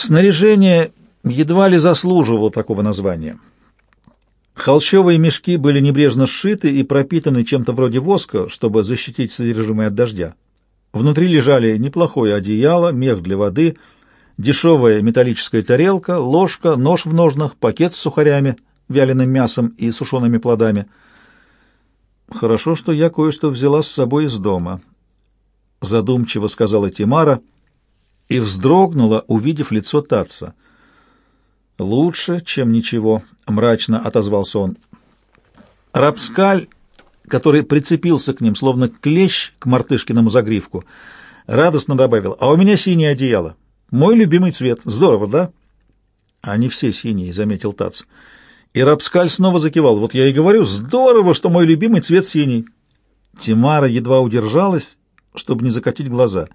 Снаряжение едва ли заслуживало такого названия. Холщовые мешки были небрежно сшиты и пропитаны чем-то вроде воска, чтобы защитить содержимое от дождя. Внутри лежали неплохое одеяло, мех для воды, дешевая металлическая тарелка, ложка, нож в ножнах, пакет с сухарями, вяленым мясом и сушеными плодами. «Хорошо, что я кое-что взяла с собой из дома», — задумчиво сказала Тимара и вздрогнула, увидев лицо Татца. «Лучше, чем ничего», — мрачно отозвался он. Рапскаль который прицепился к ним, словно клещ к мартышкиному загривку, радостно добавил, «А у меня синее одеяло. Мой любимый цвет. Здорово, да?» «Они все синие», — заметил Тац. И Рапскаль снова закивал. «Вот я и говорю, здорово, что мой любимый цвет синий». Тимара едва удержалась, чтобы не закатить глаза.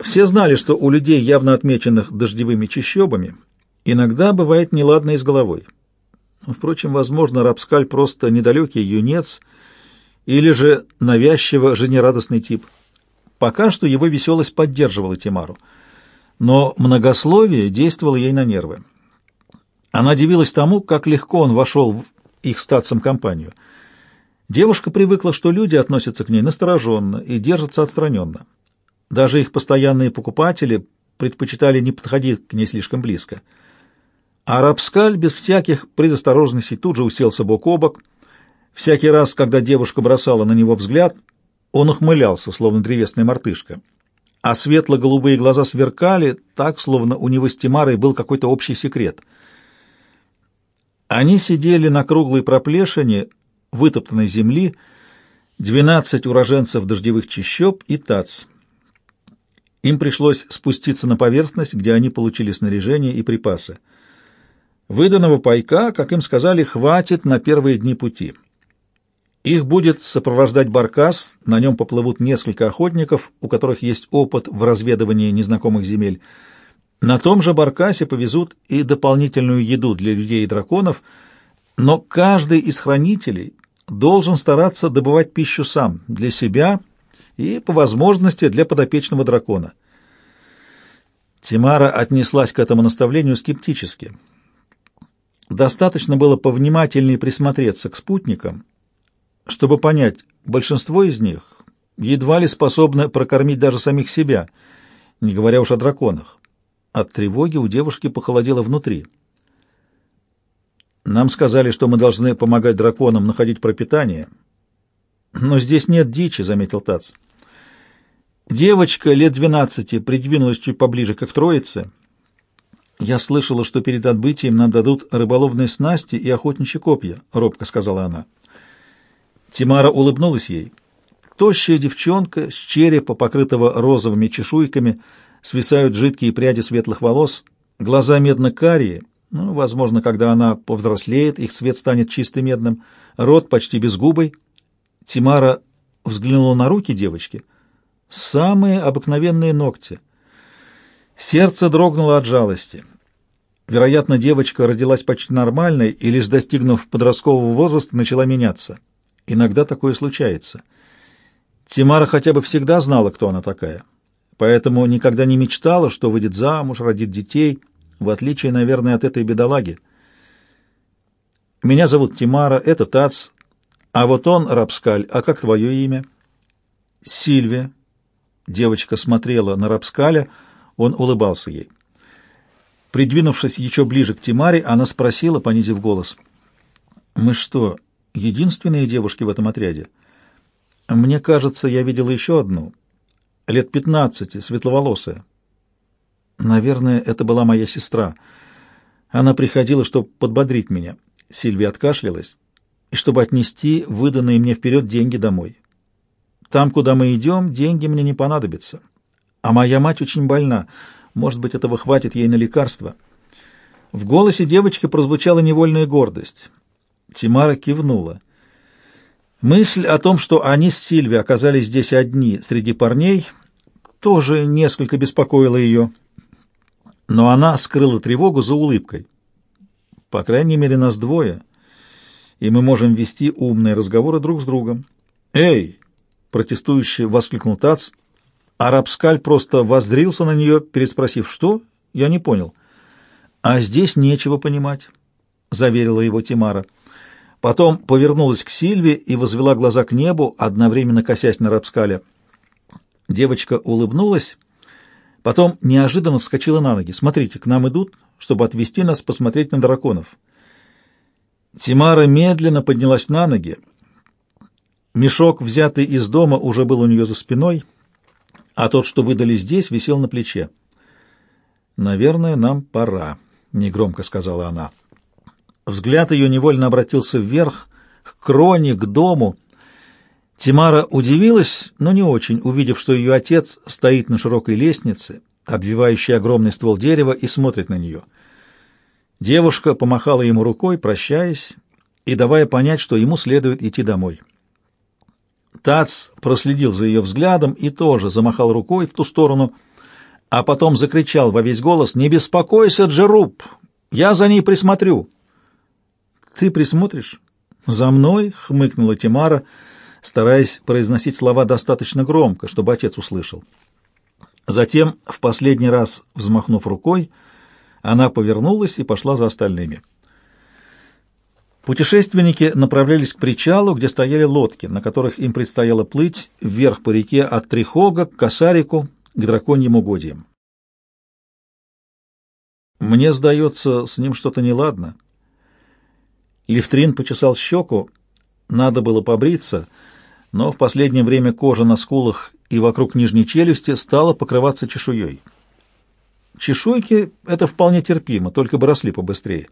Все знали, что у людей, явно отмеченных дождевыми чащобами, иногда бывает неладно и с головой. Впрочем, возможно, Рапскаль просто недалекий юнец или же навязчиво жизнерадостный тип. Пока что его веселость поддерживала Тимару, но многословие действовало ей на нервы. Она дивилась тому, как легко он вошел в их статцем компанию. Девушка привыкла, что люди относятся к ней настороженно и держатся отстраненно. Даже их постоянные покупатели предпочитали не подходить к ней слишком близко. А Рапскаль без всяких предосторожностей тут же уселся бок о бок. Всякий раз, когда девушка бросала на него взгляд, он ухмылялся, словно древесная мартышка. А светло-голубые глаза сверкали, так, словно у него с Тимарой был какой-то общий секрет. Они сидели на круглой проплешине вытоптанной земли, двенадцать уроженцев дождевых чащоб и тац. Им пришлось спуститься на поверхность, где они получили снаряжение и припасы. Выданного пайка, как им сказали, хватит на первые дни пути. Их будет сопровождать баркас, на нем поплывут несколько охотников, у которых есть опыт в разведывании незнакомых земель. На том же баркасе повезут и дополнительную еду для людей и драконов, но каждый из хранителей должен стараться добывать пищу сам, для себя и, по возможности, для подопечного дракона. Тимара отнеслась к этому наставлению скептически – Достаточно было повнимательнее присмотреться к спутникам, чтобы понять, большинство из них едва ли способны прокормить даже самих себя, не говоря уж о драконах. От тревоги у девушки похолодело внутри. Нам сказали, что мы должны помогать драконам находить пропитание. Но здесь нет дичи, — заметил Тац. Девочка лет двенадцати придвинулась чуть поближе к их троице — «Я слышала, что перед отбытием нам дадут рыболовные снасти и охотничьи копья», — робко сказала она. Тимара улыбнулась ей. Тощая девчонка с черепа, покрытого розовыми чешуйками, свисают жидкие пряди светлых волос, глаза медно-карие, ну, возможно, когда она повзрослеет, их цвет станет чисто медным, рот почти безгубый. Тимара взглянула на руки девочки. Самые обыкновенные ногти — Сердце дрогнуло от жалости. Вероятно, девочка родилась почти нормальной и лишь достигнув подросткового возраста начала меняться. Иногда такое случается. Тимара хотя бы всегда знала, кто она такая. Поэтому никогда не мечтала, что выйдет замуж, родит детей, в отличие, наверное, от этой бедолаги. Меня зовут Тимара, это Тац, а вот он, Рапскаль, а как твое имя? Сильвия. Девочка смотрела на Рапскаля, он улыбался ей. Придвинувшись еще ближе к Тимаре, она спросила, понизив голос, «Мы что, единственные девушки в этом отряде?» «Мне кажется, я видела еще одну, лет пятнадцати, светловолосая. Наверное, это была моя сестра. Она приходила, чтобы подбодрить меня». Сильвия откашлялась. «И чтобы отнести выданные мне вперед деньги домой. Там, куда мы идем, деньги мне не понадобятся». А моя мать очень больна. Может быть, этого хватит ей на лекарство. В голосе девочки прозвучала невольная гордость. Тимара кивнула. Мысль о том, что они с Сильви оказались здесь одни среди парней, тоже несколько беспокоила ее. Но она скрыла тревогу за улыбкой. По крайней мере, нас двое, и мы можем вести умные разговоры друг с другом. «Эй!» — протестующий воскликнул Тац — Арабскаль просто воззрился на нее, переспросив «что?» Я не понял. А здесь нечего понимать, заверила его Тимара. Потом повернулась к Сильве и возвела глаза к небу, одновременно косясь на Рапскаля. Девочка улыбнулась, потом неожиданно вскочила на ноги. «Смотрите, к нам идут, чтобы отвезти нас посмотреть на драконов». Тимара медленно поднялась на ноги. Мешок, взятый из дома, уже был у нее за спиной, а тот, что выдали здесь, висел на плече. «Наверное, нам пора», — негромко сказала она. Взгляд ее невольно обратился вверх, к кроне, к дому. Тимара удивилась, но не очень, увидев, что ее отец стоит на широкой лестнице, обвивающей огромный ствол дерева, и смотрит на нее. Девушка помахала ему рукой, прощаясь, и давая понять, что ему следует идти домой. Тац проследил за ее взглядом и тоже замахал рукой в ту сторону, а потом закричал во весь голос «Не беспокойся, Джеруб! Я за ней присмотрю!» «Ты присмотришь?» «За мной?» — хмыкнула Тимара, стараясь произносить слова достаточно громко, чтобы отец услышал. Затем, в последний раз взмахнув рукой, она повернулась и пошла за остальными. Путешественники направлялись к причалу, где стояли лодки, на которых им предстояло плыть вверх по реке от Трихога к Косарику, к драконьим угодьям. «Мне сдается, с ним что-то неладно», Лифтрин почесал щеку, надо было побриться, но в последнее время кожа на скулах и вокруг нижней челюсти стала покрываться чешуей. Чешуйки — это вполне терпимо, только бы росли побыстрее.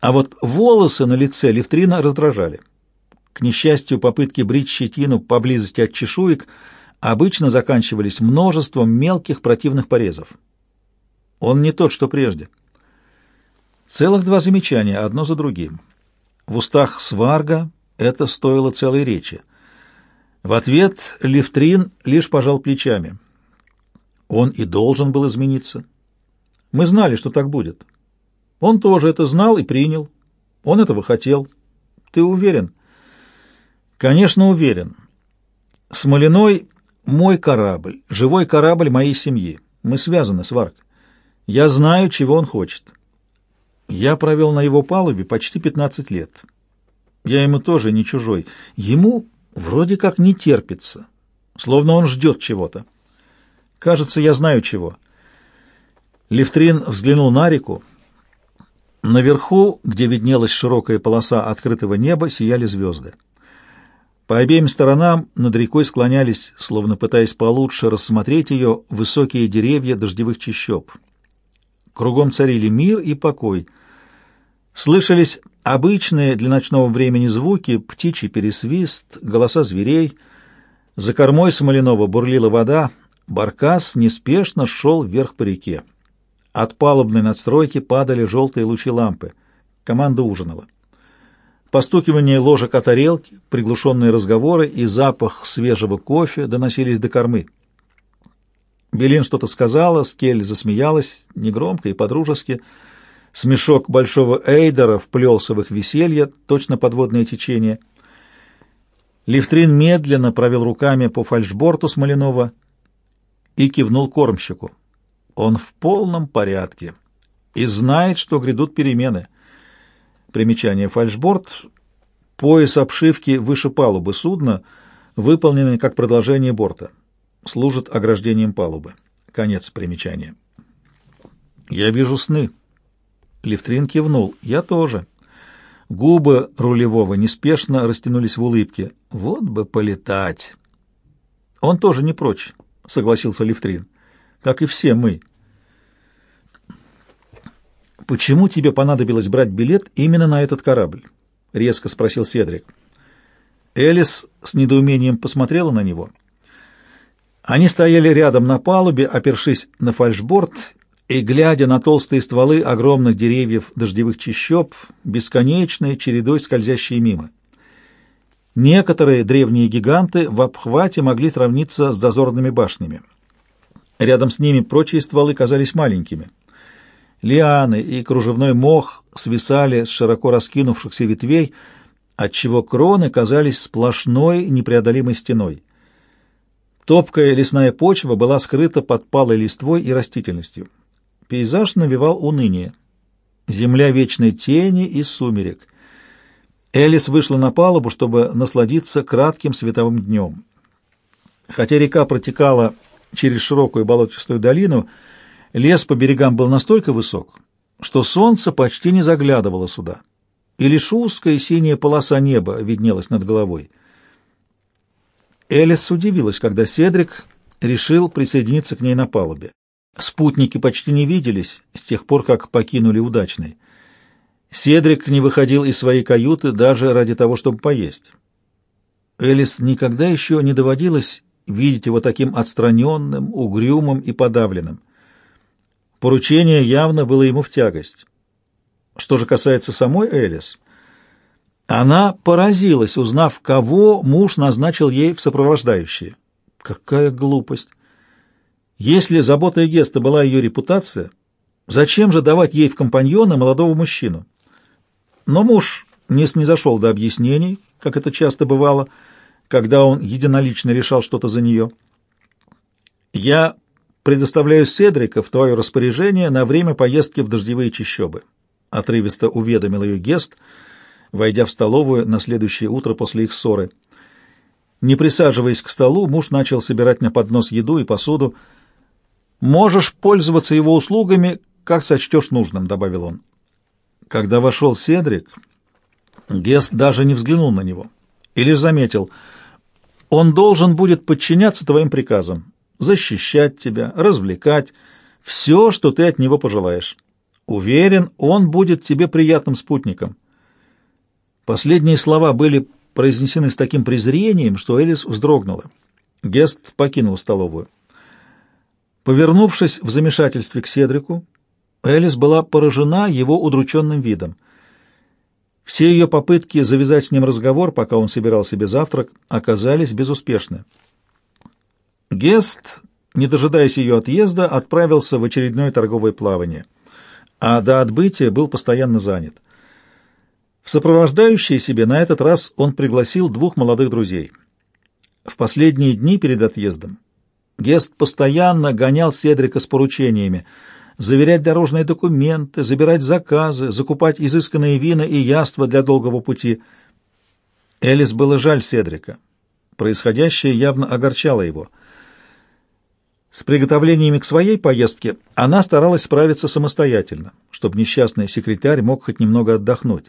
А вот волосы на лице Лифтрина раздражали. К несчастью, попытки брить щетину поблизости от чешуек обычно заканчивались множеством мелких противных порезов. Он не тот, что прежде. Целых два замечания, одно за другим. В устах Сварга это стоило целой речи. В ответ Левтрин лишь пожал плечами. Он и должен был измениться. Мы знали, что так будет. Он тоже это знал и принял. Он этого хотел. Ты уверен? Конечно, уверен. Смолиной — мой корабль, живой корабль моей семьи. Мы связаны, Сварг. Я знаю, чего он хочет. Я провел на его палубе почти 15 лет. Я ему тоже не чужой. Ему вроде как не терпится, словно он ждет чего-то. Кажется, я знаю чего. Левтрин взглянул на реку. Наверху, где виднелась широкая полоса открытого неба, сияли звезды. По обеим сторонам над рекой склонялись, словно пытаясь получше рассмотреть ее, высокие деревья дождевых чащоб. Кругом царили мир и покой — Слышались обычные для ночного времени звуки, птичий пересвист, голоса зверей. За кормой Смоленова бурлила вода, баркас неспешно шел вверх по реке. От палубной надстройки падали желтые лучи лампы. Команда ужинала. Постукивание ложек о тарелки, приглушенные разговоры и запах свежего кофе доносились до кормы. Белин что-то сказала, Скель засмеялась, негромко и подружески, — Смешок большого Эйдера вплелся в их веселье, точно подводное течение. Лифтрин медленно провел руками по фальшборту Смоленова и кивнул кормщику. Он в полном порядке и знает, что грядут перемены. Примечание фальшборд — пояс обшивки выше палубы судна, выполненный как продолжение борта. Служит ограждением палубы. Конец примечания. «Я вижу сны», Левтрин кивнул. «Я тоже». Губы рулевого неспешно растянулись в улыбке. «Вот бы полетать!» «Он тоже не прочь», — согласился Левтрин. «Как и все мы». «Почему тебе понадобилось брать билет именно на этот корабль?» — резко спросил Седрик. Элис с недоумением посмотрела на него. Они стояли рядом на палубе, опершись на фальшборд и, глядя на толстые стволы огромных деревьев дождевых чащоб, бесконечной чередой скользящие мимо. Некоторые древние гиганты в обхвате могли сравниться с дозорными башнями. Рядом с ними прочие стволы казались маленькими. Лианы и кружевной мох свисали с широко раскинувшихся ветвей, отчего кроны казались сплошной непреодолимой стеной. Топкая лесная почва была скрыта под палой листвой и растительностью. Пейзаж навевал уныние. Земля вечной тени и сумерек. Элис вышла на палубу, чтобы насладиться кратким световым днем. Хотя река протекала через широкую болотистую долину, лес по берегам был настолько высок, что солнце почти не заглядывало сюда, и лишь узкая синяя полоса неба виднелась над головой. Элис удивилась, когда Седрик решил присоединиться к ней на палубе. Спутники почти не виделись с тех пор, как покинули удачный. Седрик не выходил из своей каюты даже ради того, чтобы поесть. Элис никогда еще не доводилось видеть его таким отстраненным, угрюмым и подавленным. Поручение явно было ему в тягость. Что же касается самой Элис, она поразилась, узнав, кого муж назначил ей в сопровождающие. Какая глупость! Если заботой Геста была ее репутация, зачем же давать ей в компаньоны молодого мужчину? Но муж не снизошел до объяснений, как это часто бывало, когда он единолично решал что-то за нее. «Я предоставляю Седрика в твое распоряжение на время поездки в дождевые чащобы», — отрывисто уведомил ее Гест, войдя в столовую на следующее утро после их ссоры. Не присаживаясь к столу, муж начал собирать на поднос еду и посуду. «Можешь пользоваться его услугами, как сочтешь нужным», — добавил он. Когда вошел Седрик, Гест даже не взглянул на него и лишь заметил, «Он должен будет подчиняться твоим приказам, защищать тебя, развлекать, все, что ты от него пожелаешь. Уверен, он будет тебе приятным спутником». Последние слова были произнесены с таким презрением, что Элис вздрогнула. Гест покинул столовую. Повернувшись в замешательстве к Седрику, Элис была поражена его удрученным видом. Все ее попытки завязать с ним разговор, пока он собирал себе завтрак, оказались безуспешны. Гест, не дожидаясь ее отъезда, отправился в очередное торговое плавание, а до отбытия был постоянно занят. В сопровождающие себе на этот раз он пригласил двух молодых друзей. В последние дни перед отъездом Гест постоянно гонял Седрика с поручениями заверять дорожные документы, забирать заказы, закупать изысканные вина и яства для долгого пути. Элис было жаль Седрика. Происходящее явно огорчало его. С приготовлениями к своей поездке она старалась справиться самостоятельно, чтобы несчастный секретарь мог хоть немного отдохнуть.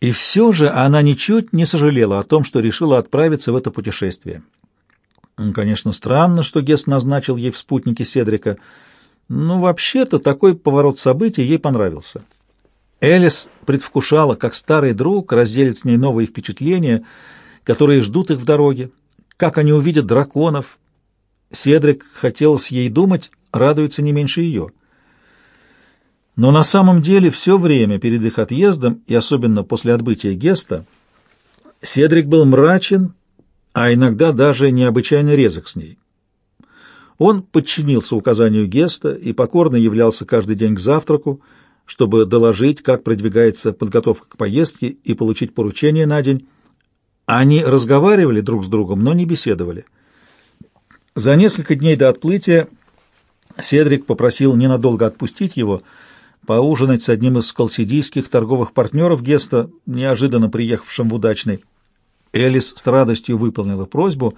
И все же она ничуть не сожалела о том, что решила отправиться в это путешествие. Конечно, странно, что Гест назначил ей в спутнике Седрика, но вообще-то такой поворот событий ей понравился. Элис предвкушала, как старый друг разделит с ней новые впечатления, которые ждут их в дороге, как они увидят драконов. Седрик, хотелось ей думать, радуется не меньше ее — но на самом деле все время перед их отъездом, и особенно после отбытия Геста, Седрик был мрачен, а иногда даже необычайно резок с ней. Он подчинился указанию Геста и покорно являлся каждый день к завтраку, чтобы доложить, как продвигается подготовка к поездке и получить поручение на день. Они разговаривали друг с другом, но не беседовали. За несколько дней до отплытия Седрик попросил ненадолго отпустить его — поужинать с одним из колсидийских торговых партнеров Геста, неожиданно приехавшим в удачный. Элис с радостью выполнила просьбу,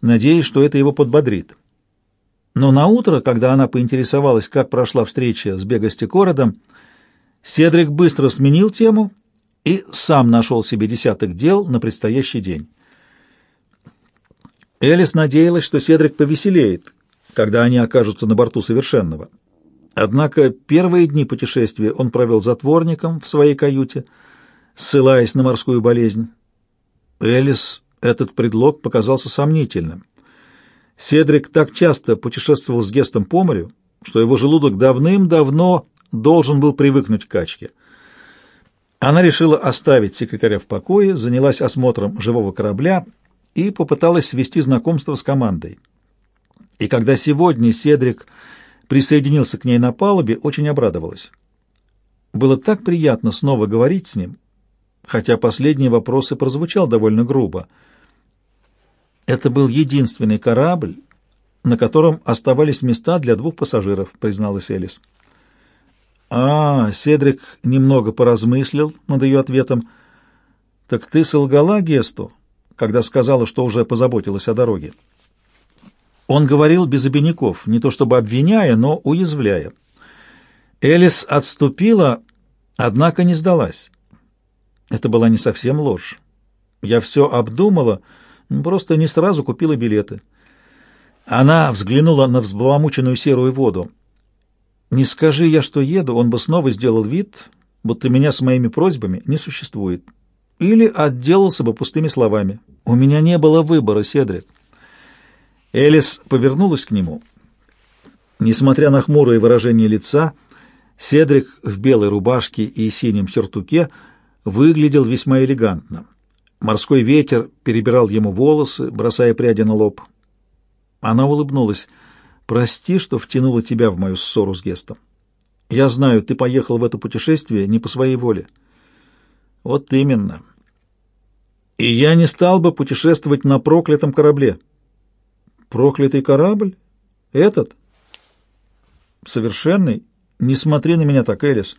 надеясь, что это его подбодрит. Но на утро, когда она поинтересовалась, как прошла встреча с Бегостекородом, Седрик быстро сменил тему и сам нашел себе десяток дел на предстоящий день. Элис надеялась, что Седрик повеселеет, когда они окажутся на борту совершенного. Однако первые дни путешествия он провел затворником в своей каюте, ссылаясь на морскую болезнь. Элис этот предлог показался сомнительным. Седрик так часто путешествовал с Гестом по морю, что его желудок давным-давно должен был привыкнуть к качке. Она решила оставить секретаря в покое, занялась осмотром живого корабля и попыталась свести знакомство с командой. И когда сегодня Седрик присоединился к ней на палубе, очень обрадовалась. Было так приятно снова говорить с ним, хотя последний вопрос и прозвучал довольно грубо. Это был единственный корабль, на котором оставались места для двух пассажиров, призналась Элис. А, Седрик немного поразмыслил над ее ответом. Так ты солгала Гесту, когда сказала, что уже позаботилась о дороге. Он говорил без обиняков, не то чтобы обвиняя, но уязвляя. Элис отступила, однако не сдалась. Это была не совсем ложь. Я все обдумала, просто не сразу купила билеты. Она взглянула на взбаламученную серую воду. «Не скажи я, что еду, он бы снова сделал вид, будто меня с моими просьбами не существует. Или отделался бы пустыми словами. У меня не было выбора, Седрик». Элис повернулась к нему. Несмотря на хмурое выражение лица, Седрик в белой рубашке и синем сюртуке выглядел весьма элегантно. Морской ветер перебирал ему волосы, бросая пряди на лоб. Она улыбнулась. «Прости, что втянула тебя в мою ссору с Гестом. Я знаю, ты поехал в это путешествие не по своей воле». «Вот именно. И я не стал бы путешествовать на проклятом корабле». «Проклятый корабль? Этот?» «Совершенный? Не смотри на меня так, Элис.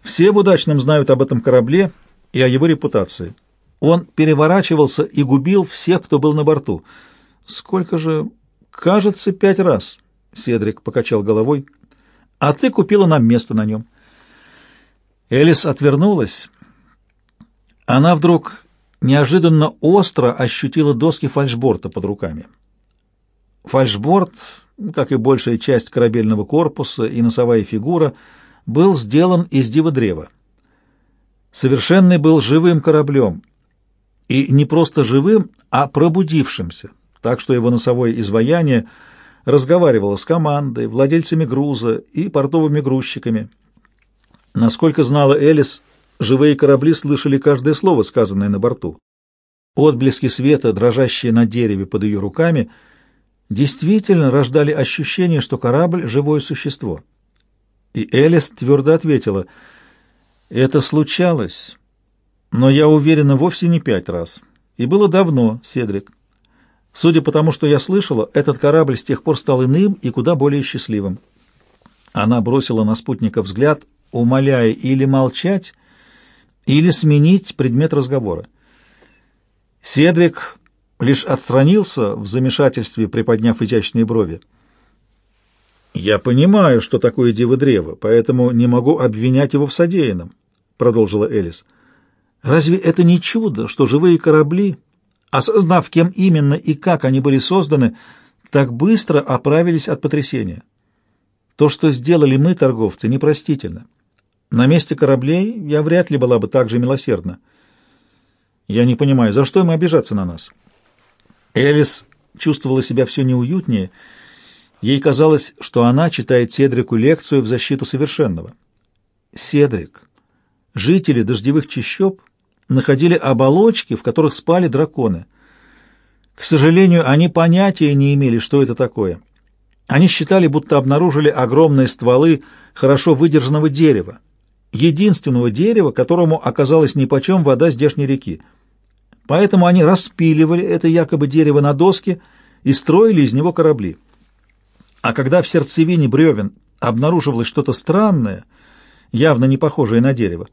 Все в удачном знают об этом корабле и о его репутации». Он переворачивался и губил всех, кто был на борту. Сколько же... Кажется, пять раз. Седрик покачал головой. А ты купила нам место на нем. Элис отвернулась. Она вдруг неожиданно остро ощутила доски фальшборта под руками. Фальшборд, как и большая часть корабельного корпуса и носовая фигура, был сделан из дива древа. Совершенный был живым кораблем — и не просто живым, а пробудившимся, так что его носовое изваяние разговаривало с командой, владельцами груза и портовыми грузчиками. Насколько знала Элис, живые корабли слышали каждое слово, сказанное на борту. Отблески света, дрожащие на дереве под ее руками, действительно рождали ощущение, что корабль — живое существо. И Элис твердо ответила, «Это случалось» но я уверена, вовсе не пять раз. И было давно, Седрик. Судя по тому, что я слышала, этот корабль с тех пор стал иным и куда более счастливым. Она бросила на спутника взгляд, умоляя или молчать, или сменить предмет разговора. Седрик лишь отстранился в замешательстве, приподняв изящные брови. «Я понимаю, что такое диво-древо, поэтому не могу обвинять его в содеянном», — продолжила Элис. Разве это не чудо, что живые корабли, осознав, кем именно и как они были созданы, так быстро оправились от потрясения? То, что сделали мы, торговцы, непростительно. На месте кораблей я вряд ли была бы так же милосердна. Я не понимаю, за что им обижаться на нас? Элис чувствовала себя все неуютнее. Ей казалось, что она читает Седрику лекцию в защиту совершенного. Седрик, жители дождевых чащоб находили оболочки, в которых спали драконы. К сожалению, они понятия не имели, что это такое. Они считали, будто обнаружили огромные стволы хорошо выдержанного дерева, единственного дерева, которому оказалась нипочем вода здешней реки. Поэтому они распиливали это якобы дерево на доски и строили из него корабли. А когда в сердцевине бревен обнаруживалось что-то странное, явно не похожее на дерево,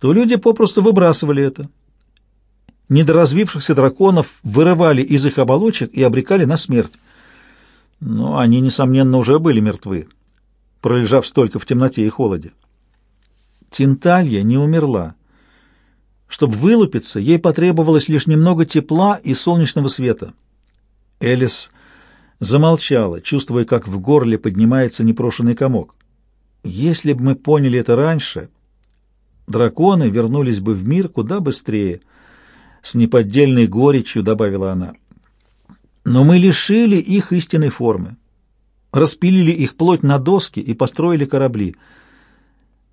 то люди попросту выбрасывали это. Недоразвившихся драконов вырывали из их оболочек и обрекали на смерть. Но они, несомненно, уже были мертвы, пролежав столько в темноте и холоде. Тинталья не умерла. Чтобы вылупиться, ей потребовалось лишь немного тепла и солнечного света. Элис замолчала, чувствуя, как в горле поднимается непрошенный комок. Если бы мы поняли это раньше, драконы вернулись бы в мир куда быстрее. С неподдельной горечью добавила она. Но мы лишили их истинной формы, распилили их плоть на доски и построили корабли.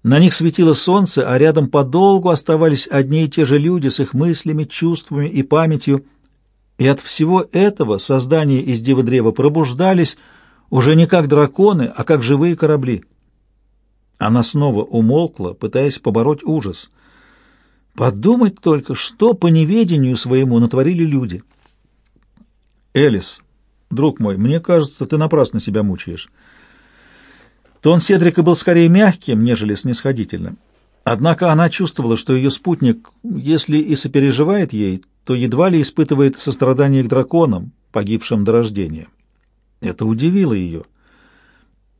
На них светило солнце, а рядом подолгу оставались одни и те же люди с их мыслями, чувствами и памятью. И от всего этого создания из Дива Древа пробуждались уже не как драконы, а как живые корабли. Она снова умолкла, пытаясь побороть ужас. Подумать только, что по неведению своему натворили люди. «Элис», «Друг мой, мне кажется, ты напрасно себя мучаешь». Тон Седрика был скорее мягким, нежели снисходительным. Однако она чувствовала, что ее спутник, если и сопереживает ей, то едва ли испытывает сострадание к драконам, погибшим до рождения. Это удивило ее.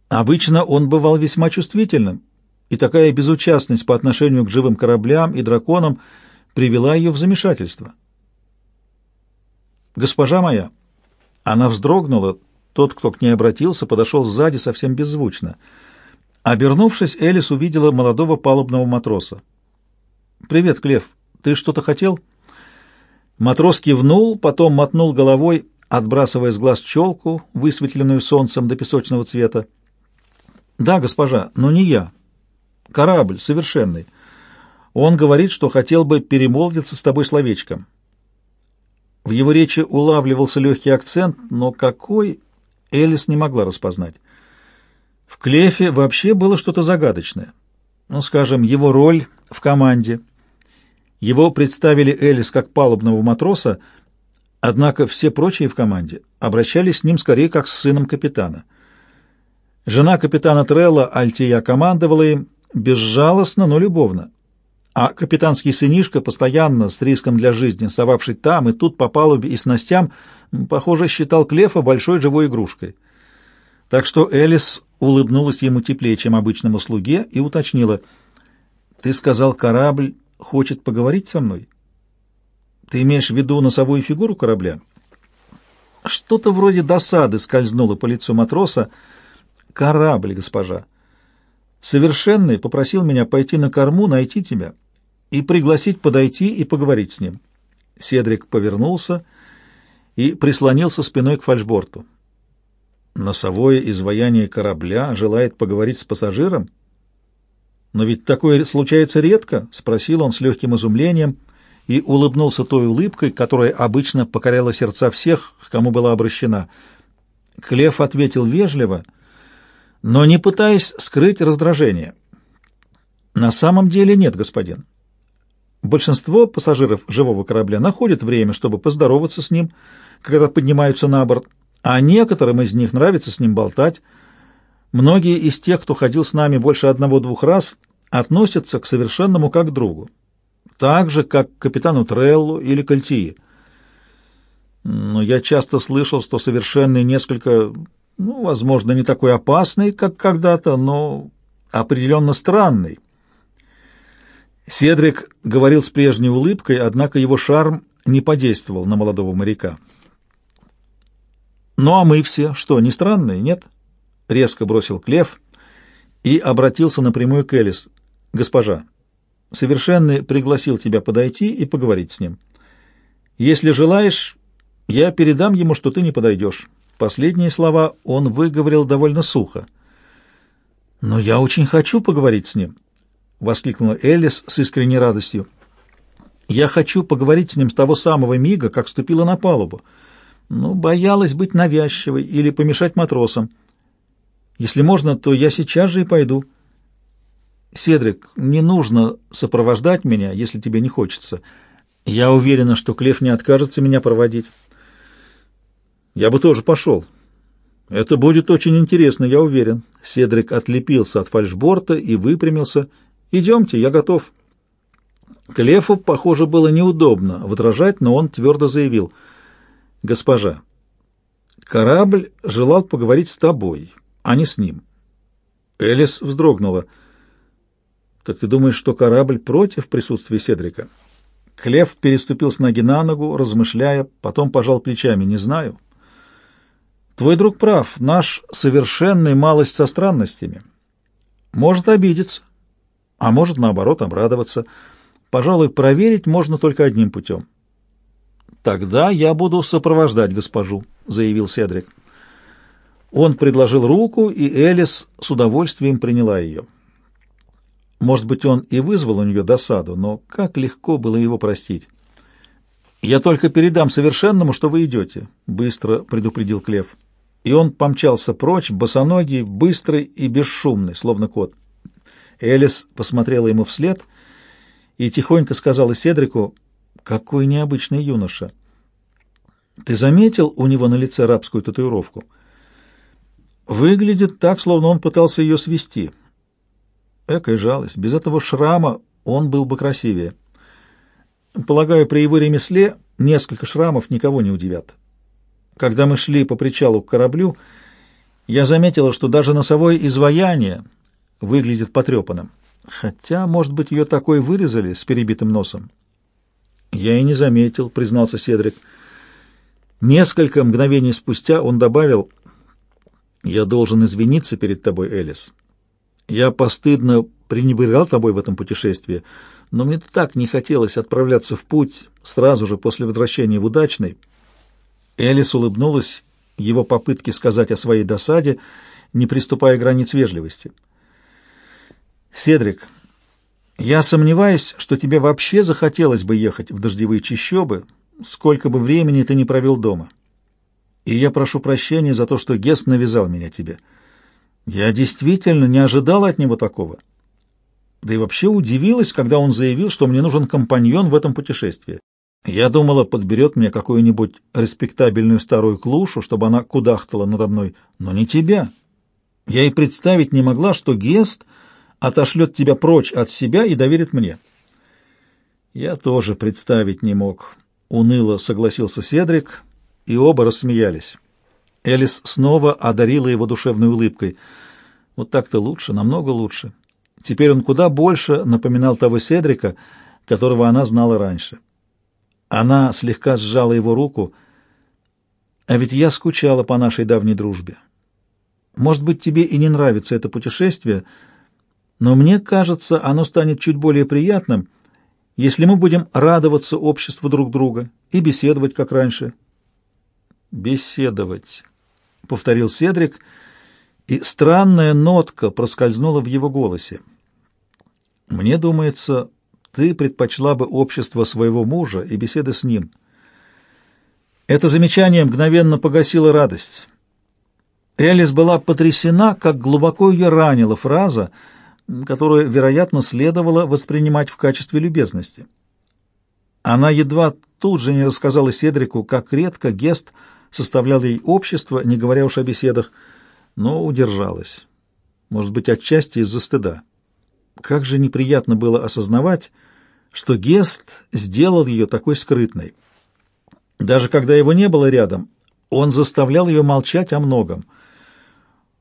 Обычно он бывал весьма чувствительным, и такая безучастность по отношению к живым кораблям и драконам привела ее в замешательство. «Госпожа моя!» Она вздрогнула, тот, кто к ней обратился, подошел сзади совсем беззвучно. Обернувшись, Элис увидела молодого палубного матроса. «Привет, Клев. Ты что-то хотел?» Матрос кивнул, потом мотнул головой, отбрасывая с глаз челку, высветленную солнцем до песочного цвета. «Да, госпожа, но не я. Корабль, совершенный. Он говорит, что хотел бы перемолвиться с тобой словечком». В его речи улавливался легкий акцент, но какой, Элис не могла распознать. В Клефе вообще было что-то загадочное. Ну, скажем, его роль в команде. Его представили Элис как палубного матроса, однако все прочие в команде обращались с ним скорее как с сыном капитана. Жена капитана Трелла, Альтия, командовала им безжалостно, но любовно. А капитанский сынишка, постоянно с риском для жизни, совавший там и тут по палубе и снастям, похоже, считал Клефа большой живой игрушкой. Так что Элис улыбнулась ему теплее, чем обычному слуге, и уточнила, «Ты сказал, корабль хочет поговорить со мной? Ты имеешь в виду носовую фигуру корабля?» Что-то вроде досады скользнуло по лицу матроса. «Корабль, госпожа!» Совершенный попросил меня пойти на корму, найти тебя и пригласить подойти и поговорить с ним. Седрик повернулся и прислонился спиной к фальшборту. Носовое изваяние корабля желает поговорить с пассажиром? Но ведь такое случается редко, спросил он с легким изумлением и улыбнулся той улыбкой, которая обычно покоряла сердца всех, к кому была обращена. Клев ответил вежливо — но не пытаясь скрыть раздражение. На самом деле нет, господин. Большинство пассажиров живого корабля находят время, чтобы поздороваться с ним, когда поднимаются на борт, а некоторым из них нравится с ним болтать. Многие из тех, кто ходил с нами больше одного-двух раз, относятся к совершенному как к другу, так же, как к капитану Треллу или Кальтии. Но я часто слышал, что совершенный несколько ну, возможно, не такой опасный, как когда-то, но определенно странный. Седрик говорил с прежней улыбкой, однако его шарм не подействовал на молодого моряка. «Ну а мы все, что, не странные, нет?» — резко бросил Клев и обратился напрямую к Элис. «Госпожа, Совершенный пригласил тебя подойти и поговорить с ним. Если желаешь, я передам ему, что ты не подойдешь». Последние слова он выговорил довольно сухо. «Но я очень хочу поговорить с ним», — воскликнула Элис с искренней радостью. «Я хочу поговорить с ним с того самого мига, как вступила на палубу, но боялась быть навязчивой или помешать матросам. Если можно, то я сейчас же и пойду». «Седрик, не нужно сопровождать меня, если тебе не хочется. Я уверена, что Клев не откажется меня проводить». Я бы тоже пошел. Это будет очень интересно, я уверен. Седрик отлепился от фальшборта и выпрямился. Идемте, я готов. Клефу, похоже, было неудобно возражать, но он твердо заявил. Госпожа, корабль желал поговорить с тобой, а не с ним. Элис вздрогнула. «Так ты думаешь, что корабль против присутствия Седрика?» Клев переступил с ноги на ногу, размышляя, потом пожал плечами. «Не знаю». Твой друг прав, наш совершенный малость со странностями. Может обидеться, а может, наоборот, обрадоваться. Пожалуй, проверить можно только одним путем. «Тогда я буду сопровождать госпожу», — заявил Седрик. Он предложил руку, и Элис с удовольствием приняла ее. Может быть, он и вызвал у нее досаду, но как легко было его простить. «Я только передам совершенному, что вы идете», — быстро предупредил Клев и он помчался прочь, босоногий, быстрый и бесшумный, словно кот. Элис посмотрела ему вслед и тихонько сказала Седрику, «Какой необычный юноша!» Ты заметил у него на лице рабскую татуировку? Выглядит так, словно он пытался ее свести. Экая жалость. Без этого шрама он был бы красивее. Полагаю, при его ремесле несколько шрамов никого не удивят. Когда мы шли по причалу к кораблю, я заметила, что даже носовое изваяние выглядит потрепанным. Хотя, может быть, ее такой вырезали с перебитым носом. Я и не заметил, признался Седрик. Несколько мгновений спустя он добавил, «Я должен извиниться перед тобой, Элис. Я постыдно пренебрегал тобой в этом путешествии, но мне так не хотелось отправляться в путь сразу же после возвращения в удачный». Элис улыбнулась его попытке сказать о своей досаде, не приступая к границ вежливости. «Седрик, я сомневаюсь, что тебе вообще захотелось бы ехать в дождевые чащобы, сколько бы времени ты не провел дома. И я прошу прощения за то, что Гест навязал меня тебе. Я действительно не ожидал от него такого. Да и вообще удивилась, когда он заявил, что мне нужен компаньон в этом путешествии. Я думала, подберет мне какую-нибудь респектабельную старую клушу, чтобы она кудахтала надо мной, но не тебя. Я и представить не могла, что Гест отошлет тебя прочь от себя и доверит мне. Я тоже представить не мог. Уныло согласился Седрик, и оба рассмеялись. Элис снова одарила его душевной улыбкой. Вот так-то лучше, намного лучше. Теперь он куда больше напоминал того Седрика, которого она знала раньше. Она слегка сжала его руку. «А ведь я скучала по нашей давней дружбе. Может быть, тебе и не нравится это путешествие, но мне кажется, оно станет чуть более приятным, если мы будем радоваться обществу друг друга и беседовать, как раньше». «Беседовать», — повторил Седрик, и странная нотка проскользнула в его голосе. «Мне думается, ты предпочла бы общество своего мужа и беседы с ним». Это замечание мгновенно погасило радость. Элис была потрясена, как глубоко ее ранила фраза — которую, вероятно, следовало воспринимать в качестве любезности. Она едва тут же не рассказала Седрику, как редко Гест составлял ей общество, не говоря уж о беседах, но удержалась. Может быть, отчасти из-за стыда. Как же неприятно было осознавать, что Гест сделал ее такой скрытной. Даже когда его не было рядом, он заставлял ее молчать о многом —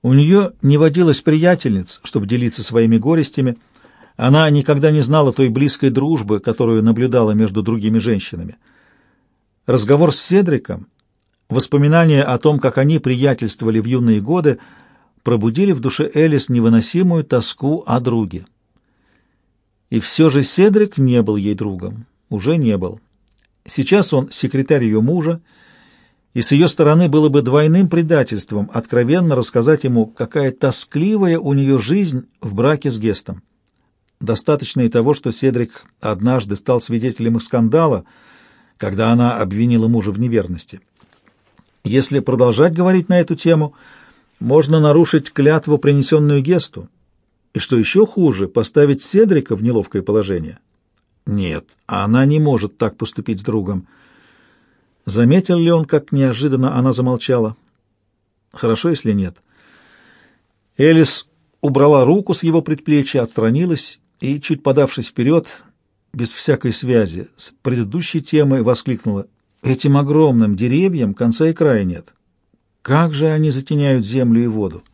у нее не водилось приятельниц, чтобы делиться своими горестями. Она никогда не знала той близкой дружбы, которую наблюдала между другими женщинами. Разговор с Седриком, воспоминания о том, как они приятельствовали в юные годы, пробудили в душе Элис невыносимую тоску о друге. И все же Седрик не был ей другом, уже не был. Сейчас он секретарь ее мужа, и с ее стороны было бы двойным предательством откровенно рассказать ему, какая тоскливая у нее жизнь в браке с Гестом. Достаточно и того, что Седрик однажды стал свидетелем их скандала, когда она обвинила мужа в неверности. Если продолжать говорить на эту тему, можно нарушить клятву, принесенную Гесту, и, что еще хуже, поставить Седрика в неловкое положение. Нет, она не может так поступить с другом. Заметил ли он, как неожиданно она замолчала? Хорошо, если нет. Элис убрала руку с его предплечья, отстранилась и, чуть подавшись вперед, без всякой связи с предыдущей темой, воскликнула. «Этим огромным деревьям конца и края нет. Как же они затеняют землю и воду!»